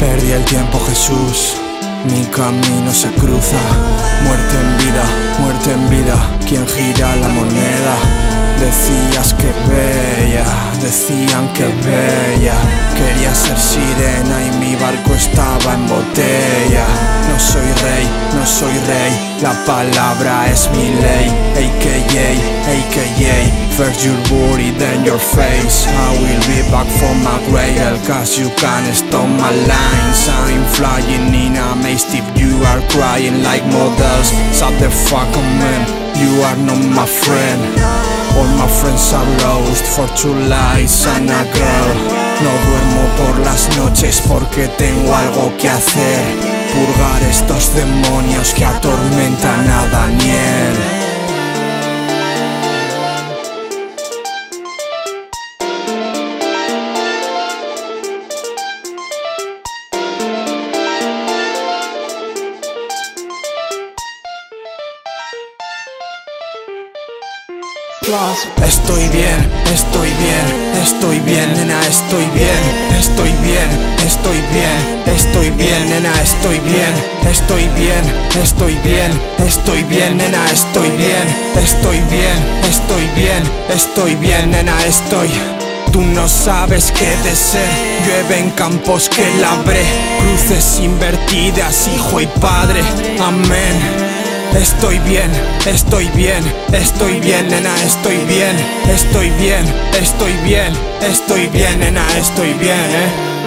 Perdí el tiempo Jesús, mi camino se cruza. Muerte en vida, muerte en vida, quien gira la moneda. Decías que bella, decían que bella. Quería ser sirena y mi barco estaba en botella. No soy rey, no soy rey, la palabra es mi ley. AKA, AKA, first your booty, then your face. I will be back for my grail, cause you can't stop my lines. I'm flying in a maze tip, you are crying like models. Shut the fuck up, man, you are not my friend. All my friends are lost for two lies and a girl. No duermo por las noches porque tengo algo que hacer. Purgar estos demonios que atormentan a Daniel. Estoy bien, estoy bien, estoy bien, nena, estoy bien, estoy bien, estoy bien, estoy bien, nena, estoy bien, estoy bien, estoy bien, estoy bien, nena, estoy bien, estoy bien, estoy bien, estoy bien, nena, estoy. Tú no sabes qué de ser, llueve en campos que labré, cruces invertidas, hijo y padre, amén. Estoy bien, estoy bien, estoy bien, nena, estoy bien, estoy bien, estoy bien, estoy bien, nena, estoy bien, eh.